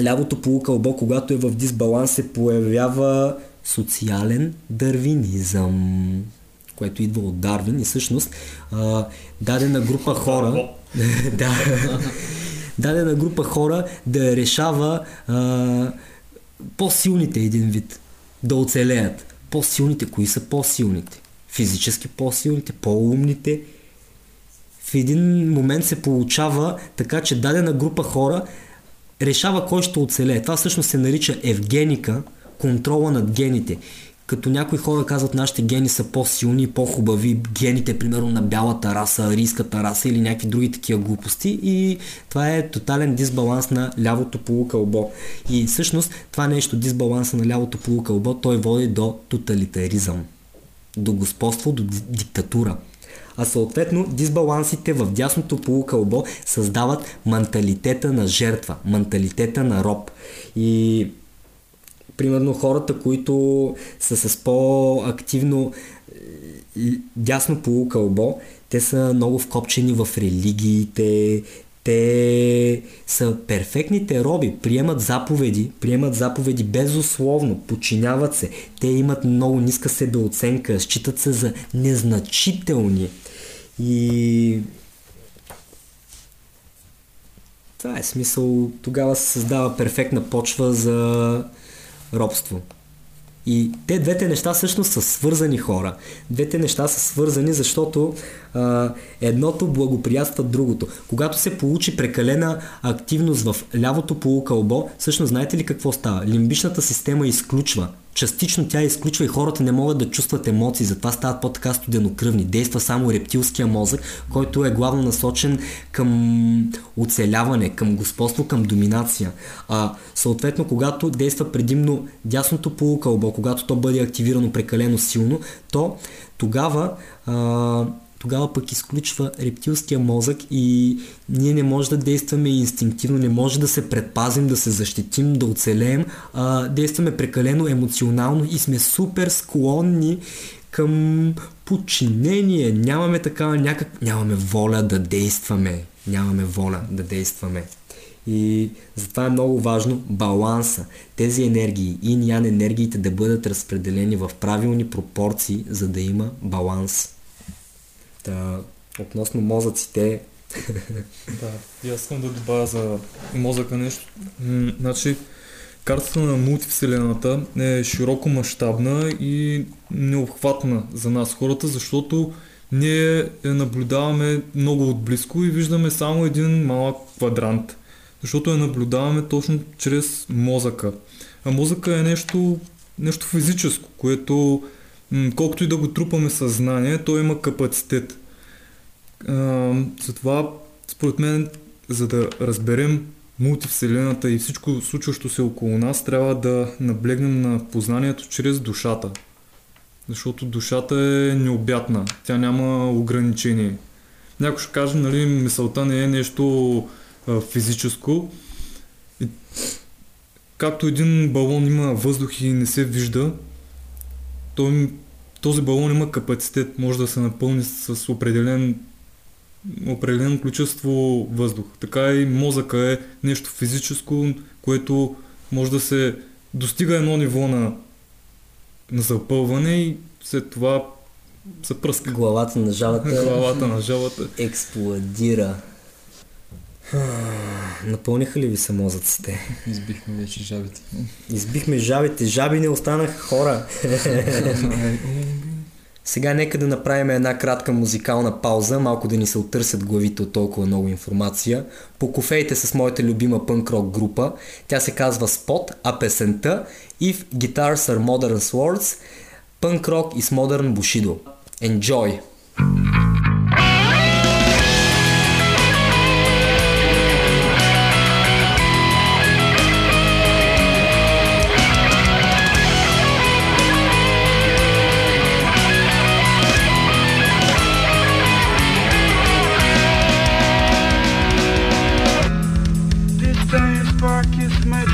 лявото полукълбо, когато е в дисбаланс, се появява социален дървинизъм, което идва от Дарвин и всъщност а, дадена група хора <laughs> да, дадена група хора да решава а, по-силните един вид да оцелеят. По-силните, кои са по-силните? Физически по-силните, по-умните. В един момент се получава така, че дадена група хора решава кой ще оцелее. Това всъщност се нарича евгеника, контрола над гените като някои хора казват нашите гени са по-силни по-хубави, гените примерно на бялата раса, арийската раса или някакви други такива глупости и това е тотален дисбаланс на лявото полукълбо. И всъщност това нещо, дисбаланса на лявото полукълбо, той води до тоталитаризъм, до господство, до диктатура. А съответно дисбалансите в дясното полукълбо създават менталитета на жертва, менталитета на роб. И примерно хората, които са с по-активно е, дясно полукълбо, те са много вкопчени в религиите, те са перфектните роби, приемат заповеди, приемат заповеди безусловно, подчиняват се. Те имат много ниска себеоценка, считат се за незначителни. И това е смисъл, тогава се създава перфектна почва за робство. И те двете неща всъщност са свързани хора. Двете неща са свързани, защото а, едното благоприятства другото. Когато се получи прекалена активност в лявото полукълбо, всъщност знаете ли какво става? Лимбичната система изключва частично тя изключва и хората не могат да чувстват емоции, затова стават по-така студенокръвни. Действа само рептилския мозък, който е главно насочен към оцеляване, към господство, към доминация. А съответно, когато действа предимно дясното полукълбо, когато то бъде активирано прекалено силно, то тогава а, тогава пък изключва рептилския мозък и ние не може да действаме инстинктивно, не може да се предпазим, да се защитим, да оцелеем, а действаме прекалено емоционално и сме супер склонни към подчинение. Нямаме такава някак... Нямаме воля да действаме. Нямаме воля да действаме. И затова е много важно баланса, тези енергии, и ян енергиите да бъдат разпределени в правилни пропорции, за да има баланс. Та, относно мозъците... да, и аз искам да добавя за мозъка нещо. М- значи, картата на мултивселената е широко мащабна и необхватна за нас хората, защото ние я наблюдаваме много отблизко и виждаме само един малък квадрант. Защото я наблюдаваме точно чрез мозъка. А мозъка е нещо, нещо физическо, което колкото и да го трупаме съзнание, той има капацитет. Затова, според мен, за да разберем мултивселената и всичко случващо се около нас, трябва да наблегнем на познанието чрез душата. Защото душата е необятна, тя няма ограничение. Някой ще каже, нали, мисълта не е нещо а, физическо. И, както един балон има въздух и не се вижда, той, този балон има капацитет, може да се напълни с определен определено количество въздух. Така и мозъка е нещо физическо, което може да се достига едно ниво на, на запълване и след това се пръска. Главата на жалата <laughs> Главата на жалата. експлодира. Напълниха ли ви се мозъците? Избихме вече жабите. Избихме жабите, жаби не останаха хора. Сега нека да направим една кратка музикална пауза, малко да ни се оттърсят главите от толкова много информация. Покофейте с моята любима пънк-рок група. Тя се казва Spot, а песента If Guitars are Modern Swords, пънк-рок is Modern Bushido. Enjoy! i Kiss my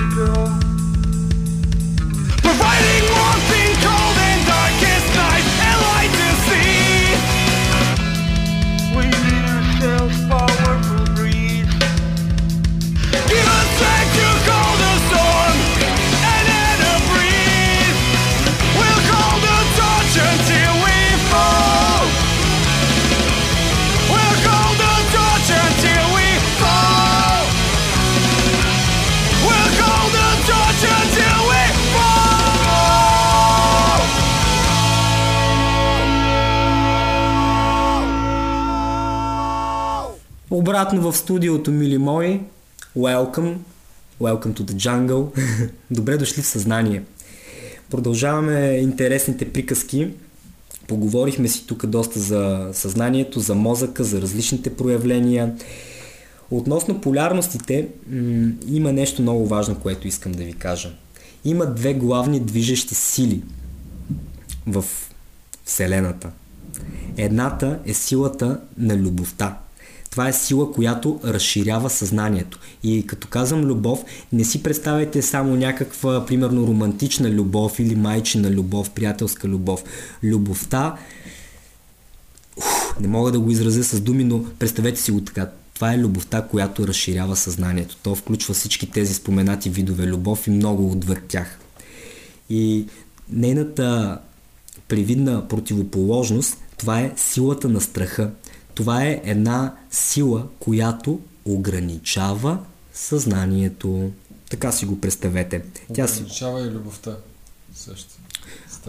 Обратно в студиото, мили мои. Welcome. Welcome to the jungle. <laughs> Добре дошли в съзнание. Продължаваме интересните приказки. Поговорихме си тук доста за съзнанието, за мозъка, за различните проявления. Относно полярностите, м- има нещо много важно, което искам да ви кажа. Има две главни движещи сили в Вселената. Едната е силата на любовта. Това е сила, която разширява съзнанието. И като казвам любов, не си представяйте само някаква, примерно, романтична любов или майчина любов, приятелска любов. Любовта, ух, не мога да го изразя с думи, но представете си го така. Това е любовта, която разширява съзнанието. То включва всички тези споменати видове любов и много отвъд тях. И нейната привидна противоположност, това е силата на страха. Това е една сила, която ограничава съзнанието. Така си го представете. Тя си... Ограничава и любовта. Също.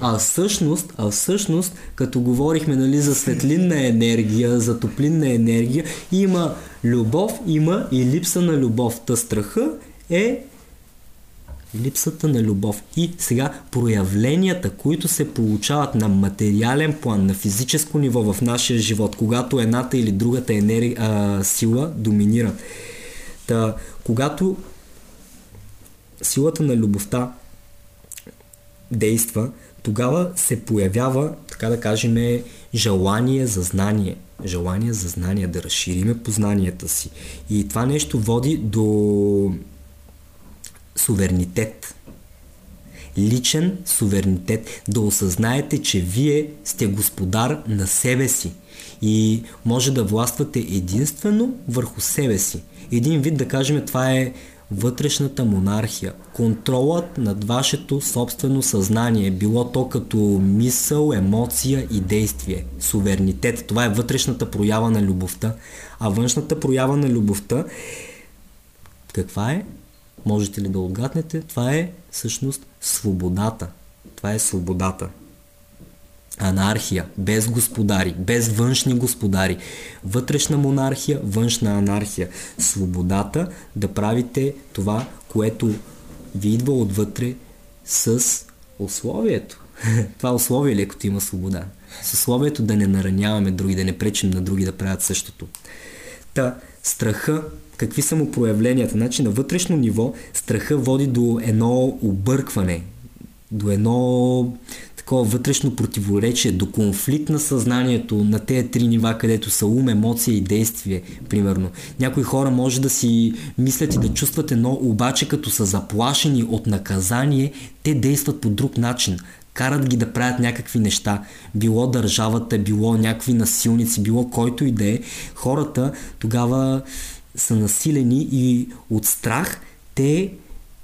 А всъщност, а всъщност, като говорихме нали, за светлинна енергия, за топлинна енергия, има любов, има и липса на любов. Та страха е липсата на любов. И сега проявленията, които се получават на материален план, на физическо ниво в нашия живот, когато едната или другата енерги... а, сила доминира. Та, когато силата на любовта действа, тогава се появява, така да кажем, желание за знание. Желание за знание, да разшириме познанията си. И това нещо води до суверенитет. Личен суверенитет. Да осъзнаете, че вие сте господар на себе си и може да властвате единствено върху себе си. Един вид да кажем това е вътрешната монархия. Контролът над вашето собствено съзнание, било то като мисъл, емоция и действие. Суверенитет. Това е вътрешната проява на любовта. А външната проява на любовта каква е? Можете ли да отгаднете? Това е всъщност свободата. Това е свободата. Анархия, без господари, без външни господари. Вътрешна монархия, външна анархия. Свободата да правите това, което ви идва отвътре с условието. <laughs> Това условие ли, е, като има свобода? С условието да не нараняваме други, да не пречим на други да правят същото. Та, страха, какви са му проявленията? Значи на вътрешно ниво страха води до едно объркване, до едно такова вътрешно противоречие, до конфликт на съзнанието на тези три нива, където са ум, емоция и действие, примерно. Някои хора може да си мислят и да чувстват едно, обаче като са заплашени от наказание, те действат по друг начин. карат ги да правят някакви неща. Било държавата, било някакви насилници, било който и да е. Хората тогава са насилени и от страх те,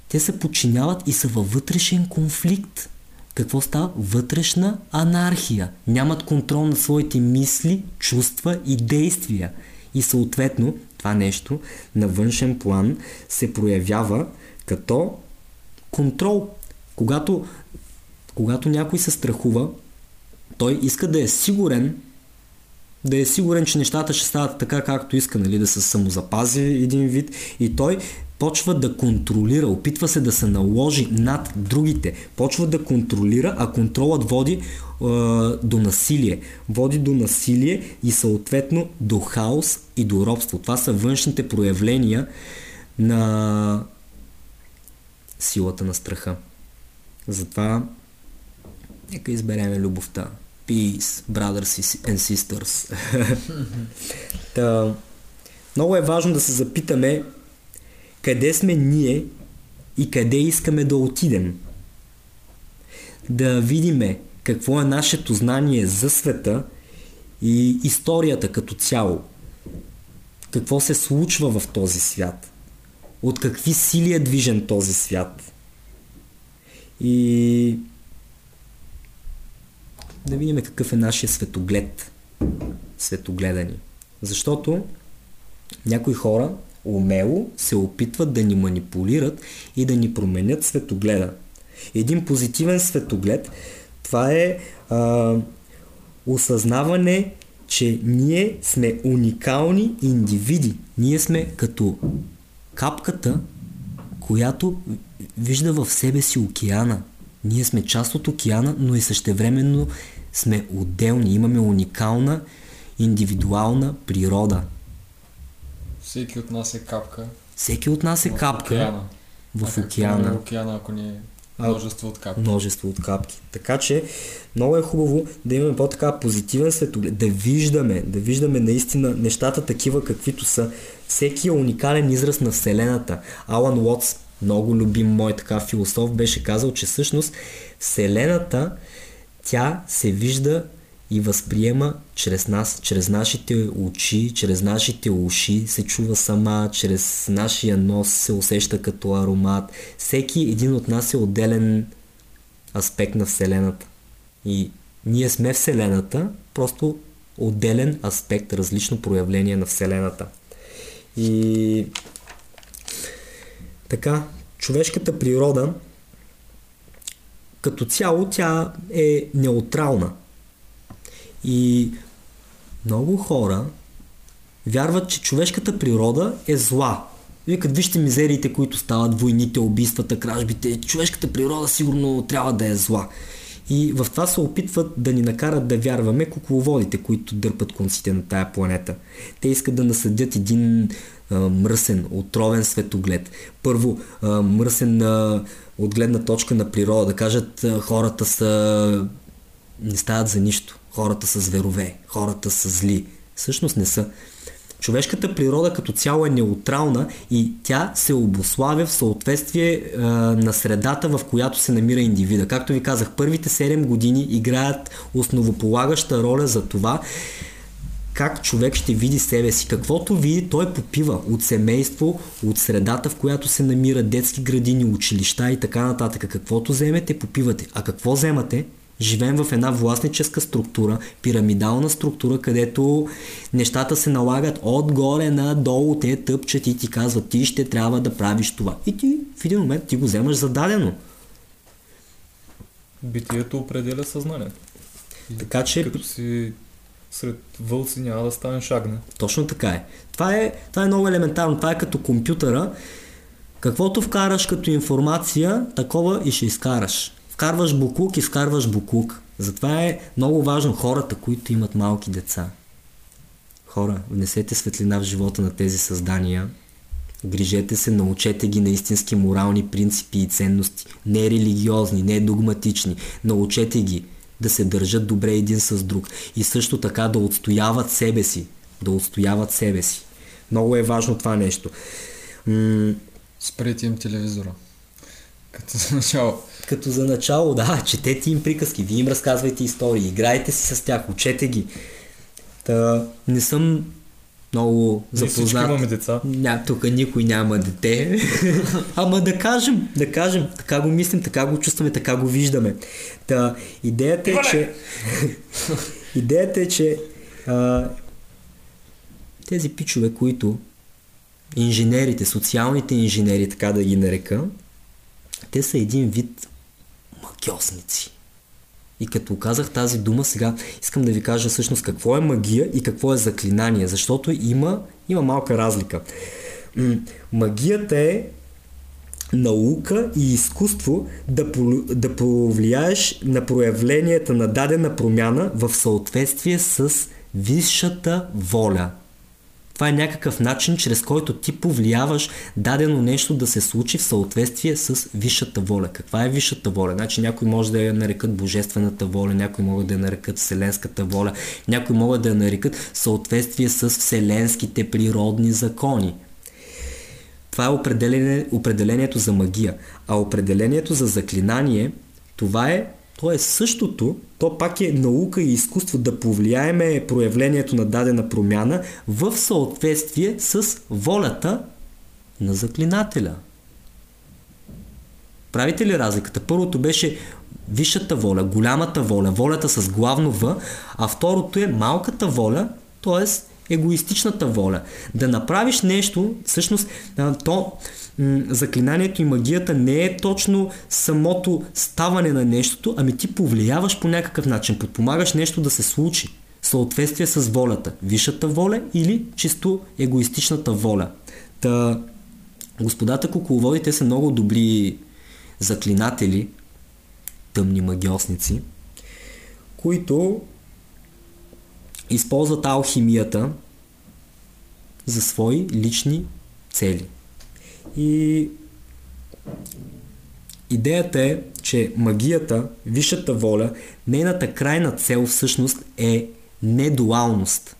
те се подчиняват и са във вътрешен конфликт. Какво става? Вътрешна анархия. Нямат контрол на своите мисли, чувства и действия. И съответно това нещо на външен план се проявява като контрол. Когато, когато някой се страхува, той иска да е сигурен, да е сигурен, че нещата ще стават така, както иска, нали, да се самозапази един вид и той почва да контролира, опитва се да се наложи над другите, почва да контролира, а контролът води е, до насилие. Води до насилие и съответно до хаос и до робство. Това са външните проявления на силата на страха. Затова нека избереме любовта. Peace, brothers and sisters. <laughs> Та, много е важно да се запитаме къде сме ние и къде искаме да отидем. Да видиме какво е нашето знание за света и историята като цяло. Какво се случва в този свят. От какви сили е движен този свят. И да видим какъв е нашия светоглед. Светогледани. Защото някои хора умело се опитват да ни манипулират и да ни променят светогледа. Един позитивен светоглед, това е а, осъзнаване, че ние сме уникални индивиди. Ние сме като капката, която вижда в себе си океана. Ние сме част от океана, но и същевременно сме отделни. Имаме уникална индивидуална природа. Всеки от нас е капка. Всеки от нас е в капка Океана. в А какво е океана. океана, ако не е множество от капки. множество от капки. Така че много е хубаво да имаме по-така позитивен светоглед, да виждаме, да виждаме наистина нещата такива каквито са. Всеки е уникален израз на Вселената. Алан Уотс, много любим мой така философ, беше казал, че всъщност Вселената тя се вижда и възприема чрез нас, чрез нашите очи, чрез нашите уши се чува сама, чрез нашия нос се усеща като аромат. Всеки един от нас е отделен аспект на Вселената. И ние сме Вселената, просто отделен аспект, различно проявление на Вселената. И така, човешката природа като цяло тя е неутрална. И много хора вярват, че човешката природа е зла. Викат, вижте мизериите, които стават, войните, убийствата, кражбите. Човешката природа сигурно трябва да е зла. И в това се опитват да ни накарат да вярваме кукловодите, които дърпат конците на тая планета. Те искат да насъдят един а, мръсен, отровен светоглед. Първо, а, мръсен а, от гледна точка на природа, да кажат а, хората са не стават за нищо. Хората са зверове, хората са зли. Всъщност не са. Човешката природа като цяло е неутрална и тя се обославя в съответствие а, на средата, в която се намира индивида. Както ви казах, първите 7 години играят основополагаща роля за това как човек ще види себе си. Каквото види, той попива от семейство, от средата, в която се намира детски градини, училища и така нататък. Каквото вземете, попивате. А какво вземате? Живеем в една властническа структура, пирамидална структура, където нещата се налагат отгоре надолу, те тъпчат и ти казват, ти ще трябва да правиш това. И ти в един момент ти го вземаш за дадено. Битието определя съзнанието. Така че Като си сред вълци няма да станеш агне. Точно така е. Това е, това е много елементарно. Това е като компютъра. Каквото вкараш като информация, такова и ще изкараш. Вкарваш буклук, изкарваш буклук. Затова е много важно хората, които имат малки деца. Хора, внесете светлина в живота на тези създания. Грижете се, научете ги на истински морални принципи и ценности. Не религиозни, не догматични. Научете ги да се държат добре един с друг. И също така да отстояват себе си. Да отстояват себе си. Много е важно това нещо. М- Спрете им телевизора. Като <laughs> начало. Като за начало, да, <laughs> четете им приказки, вие им разказвайте истории, играйте си с тях, учете ги. Та, не съм много запознат. имаме деца. Ня, тук никой няма дете. <laughs> Ама да кажем, да кажем, така го мислим, така го чувстваме, така го виждаме. Та, идеята е, че... <laughs> идеята е, че а, тези пичове, които инженерите, социалните инженери, така да ги нарека, те са един вид магиосници. И като казах тази дума, сега искам да ви кажа всъщност какво е магия и какво е заклинание, защото има, има малка разлика. Магията е наука и изкуство да, да повлияеш на проявленията на дадена промяна в съответствие с висшата воля. Това е някакъв начин, чрез който ти повлияваш дадено нещо да се случи в съответствие с висшата воля. Каква е висшата воля? Значи някой може да я нарекат божествената воля, някой могат да я нарекат вселенската воля, някой могат да я нарекат съответствие с вселенските природни закони. Това е определение, определението за магия. А определението за заклинание, това е, то е същото, то пак е наука и изкуство да повлияеме проявлението на дадена промяна в съответствие с волята на заклинателя. Правите ли разликата? Първото беше висшата воля, голямата воля, волята с главно В, а второто е малката воля, т.е. егоистичната воля. Да направиш нещо, всъщност, то заклинанието и магията не е точно самото ставане на нещото, ами ти повлияваш по някакъв начин, подпомагаш нещо да се случи в съответствие с волята. Висшата воля или чисто егоистичната воля. Та, господата кукловоди, те са много добри заклинатели, тъмни магиосници, които използват алхимията за свои лични цели. И идеята е, че магията, висшата воля, нейната крайна цел всъщност е недуалност.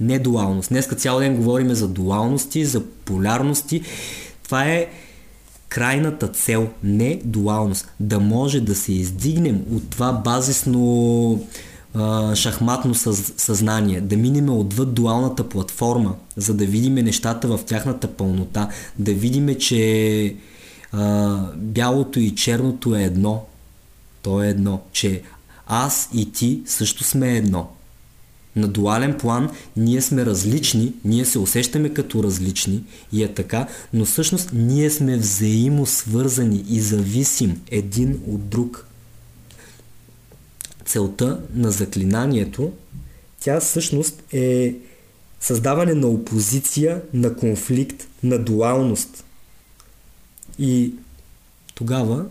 Недуалност. Днеска цял ден говорим за дуалности, за полярности. Това е крайната цел, не дуалност. Да може да се издигнем от това базисно шахматно съз, съзнание, да минем отвъд дуалната платформа, за да видим нещата в тяхната пълнота, да видим, че а, бялото и черното е едно. То е едно, че аз и ти също сме едно. На дуален план ние сме различни, ние се усещаме като различни и е така, но всъщност ние сме взаимосвързани и зависим един от друг. Целта на заклинанието, тя всъщност е създаване на опозиция, на конфликт, на дуалност. И тогава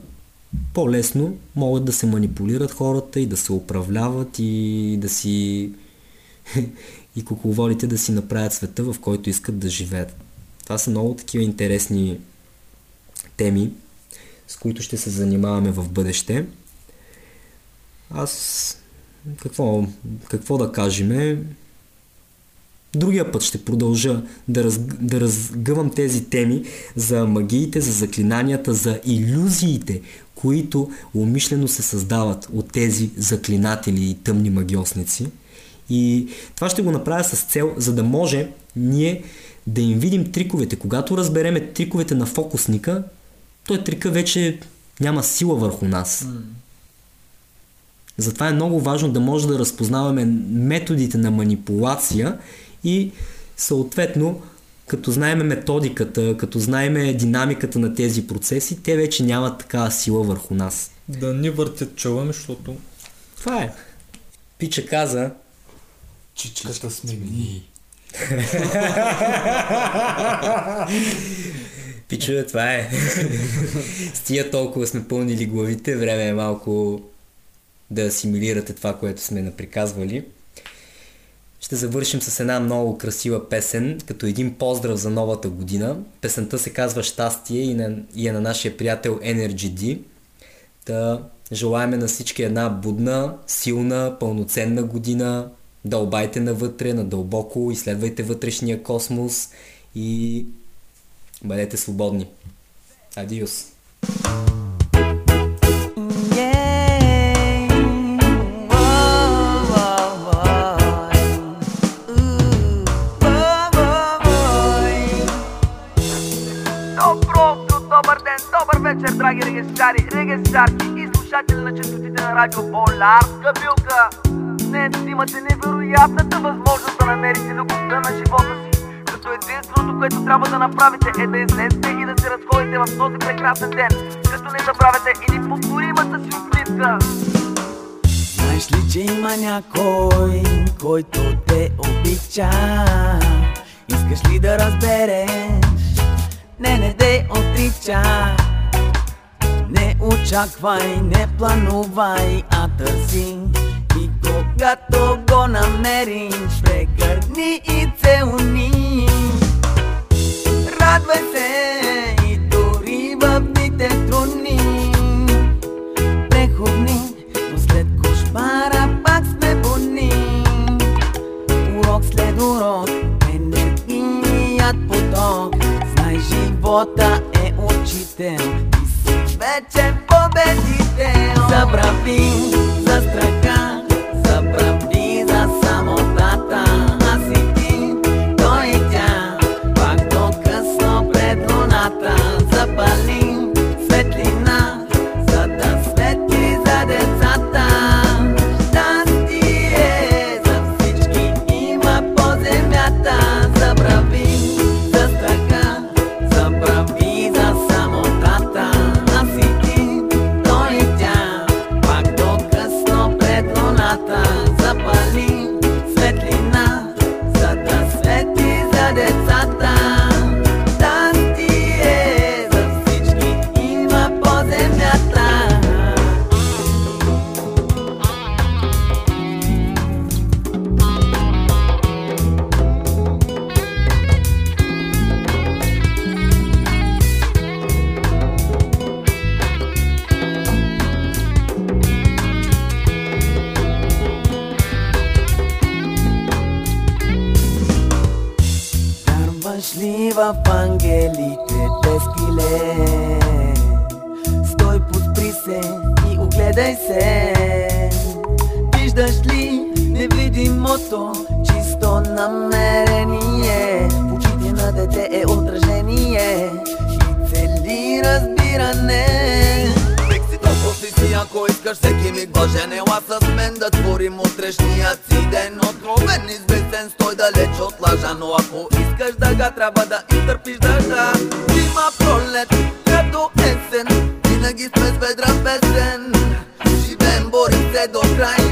по-лесно могат да се манипулират хората и да се управляват и да си <laughs> и кукловодите да си направят света, в който искат да живеят. Това са много такива интересни теми, с които ще се занимаваме в бъдеще. Аз какво, какво да кажем? Другия път ще продължа да, раз, да разгъвам тези теми за магиите, за заклинанията, за иллюзиите, които умишлено се създават от тези заклинатели и тъмни магиосници. И това ще го направя с цел, за да може ние да им видим триковете. Когато разбереме триковете на фокусника, той трика вече няма сила върху нас. Затова е много важно да може да разпознаваме методите на манипулация и съответно, като знаеме методиката, като знаеме динамиката на тези процеси, те вече нямат такава сила върху нас. Да ни въртят чълъм, защото Това е. Пича каза, Чичката сме ние. Пичове, това е. С тия толкова сме пълнили главите, време е малко да асимилирате това, което сме наприказвали. Ще завършим с една много красива песен, като един поздрав за новата година. Песента се казва Щастие и, на, и е на нашия приятел Energy D. Та желаеме на всички една будна, силна, пълноценна година. Дълбайте навътре, надълбоко, изследвайте вътрешния космос и бъдете свободни. Адиос! вечер, драги регестари, регестарки и слушатели на частотите на радио Поляр. Кабилка! Днес имате невероятната възможност да намерите любовта на живота си. Като единственото, което трябва да направите е да излезете и да се разходите в този прекрасен ден. Като не забравяте и неповторимата си усмивка. Знаеш ли, че има някой, който те обича? Искаш ли да разбереш? Не, не дей отрича очаквай, не планувай, а търси. И когато го намериш, прегърни и целуни Радвай се и дори в дните трудни. Преходни, но след кошмара пак сме будни. Урок след урок, енергийният поток. Знай живота е учител Ти си вече победител Забрави за страха, ангелите без киле? Стой, подпри се и огледай се искаш всеки миг бъже Нела с мен да творим утрешният си ден. Откровен, известен, стой далеч от лъжа Но ако искаш дъга, трябва да изтърпиш дъжда. Има пролет, като есен Винаги сме с ведра песен. Живеем, борим се до край